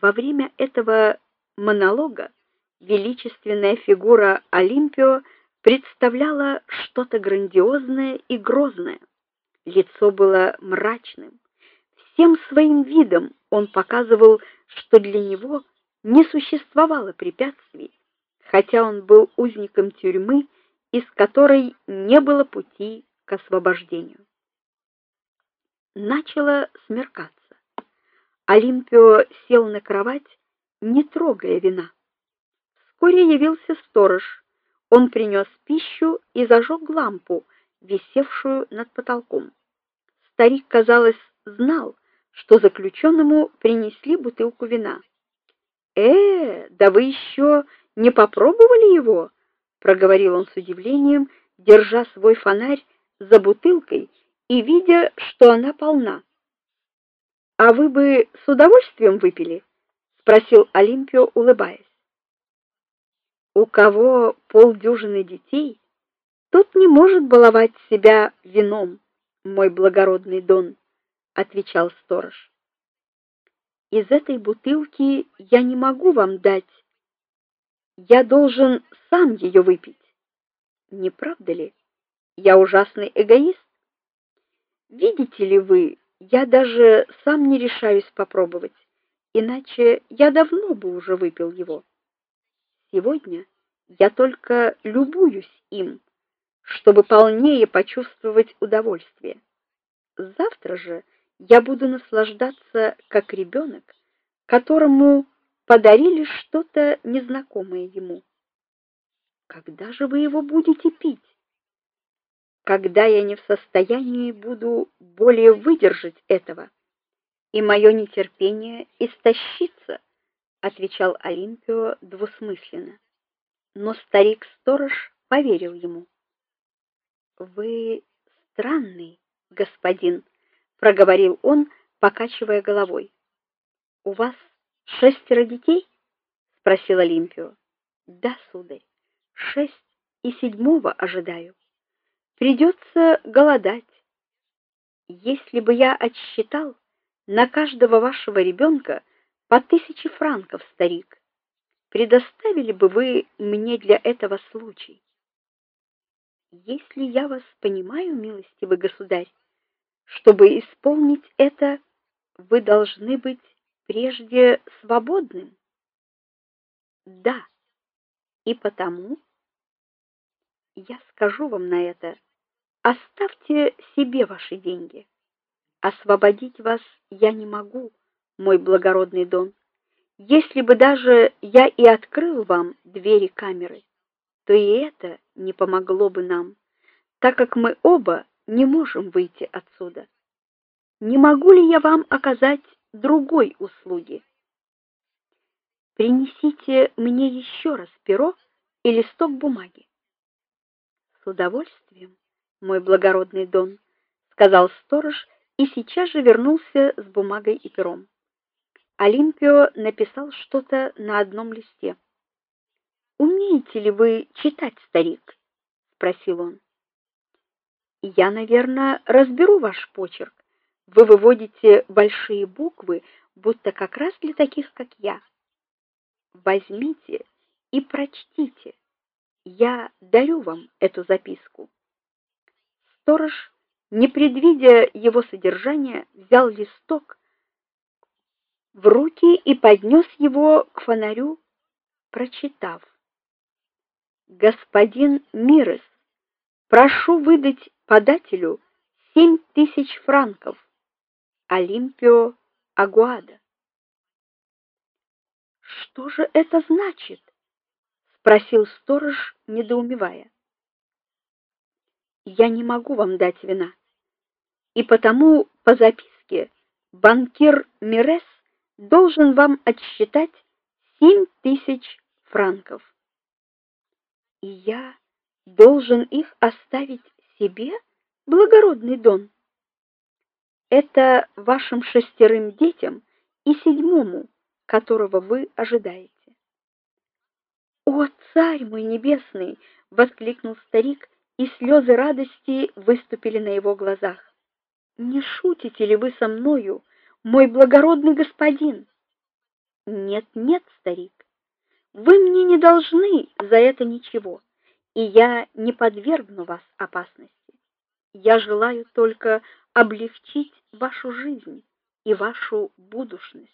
Во время этого монолога величественная фигура Олимпио представляла что-то грандиозное и грозное. Лицо было мрачным. Всем своим видом он показывал, что для него не существовало препятствий, хотя он был узником тюрьмы, из которой не было пути к освобождению. Начало смеркаться. Олимпио сел на кровать, не трогая вина. Вскоре явился сторож. Он принес пищу и зажег лампу, висевшую над потолком. Старик, казалось, знал, что заключенному принесли бутылку вина. "Э, да вы еще не попробовали его?" проговорил он с удивлением, держа свой фонарь за бутылкой и видя, что она полна. "А вы бы с удовольствием выпили?" спросил Олимпио, улыбаясь. У кого полдюжины детей, тот не может баловать себя вином, мой благородный Дон, отвечал сторож. Из этой бутылки я не могу вам дать. Я должен сам ее выпить. Не правда ли? Я ужасный эгоист. Видите ли вы, я даже сам не решаюсь попробовать, иначе я давно бы уже выпил его. Сегодня я только любуюсь им, чтобы полнее почувствовать удовольствие. Завтра же я буду наслаждаться как ребенок, которому подарили что-то незнакомое ему. Когда же вы его будете пить? Когда я не в состоянии буду более выдержать этого, и мое нетерпение истощится, отвечал Олимпио двусмысленно. Но старик-сторож поверил ему. Вы странный господин, проговорил он, покачивая головой. У вас шестеро детей? спросил Олимпио. Да, сударь. Шесть и седьмого ожидаю. Придется голодать. Если бы я отсчитал на каждого вашего ребенка по тысяче франков, старик, предоставили бы вы мне для этого случай? Если я вас понимаю, милостивый государь, чтобы исполнить это, вы должны быть прежде свободным. Да. И потому я скажу вам на это: оставьте себе ваши деньги. Освободить вас я не могу, мой благородный Дон. Если бы даже я и открыл вам двери камеры, то и это не помогло бы нам, так как мы оба не можем выйти отсюда. Не могу ли я вам оказать другой услуги? Принесите мне еще раз перо и листок бумаги. С удовольствием, мой благородный Дон, сказал сторож и сейчас же вернулся с бумагой и пером. Олимпио написал что-то на одном листе. Умеете ли вы читать, старик? спросил он. Я, наверное, разберу ваш почерк. Вы выводите большие буквы, будто как раз для таких, как я. Возьмите и прочтите. Я дарю вам эту записку. Сторож, не предвидя его содержания, взял листок в руки и поднес его к фонарю, прочитав: Господин Мирес, прошу выдать подателю семь тысяч франков. Олимпио Агуада. Что же это значит? спросил сторож, недоумевая. Я не могу вам дать вина. И потому по записке банкир Мирес должен вам отсчитать семь тысяч франков. И я должен их оставить себе, благородный Дон. Это вашим шестерым детям и седьмому, которого вы ожидаете. О, царь мой небесный, воскликнул старик, и слезы радости выступили на его глазах. Не шутите ли вы со мною? мой благородный господин. Нет, нет, старик. Вы мне не должны за это ничего, и я не подвергну вас опасности. Я желаю только облегчить вашу жизнь и вашу будущность.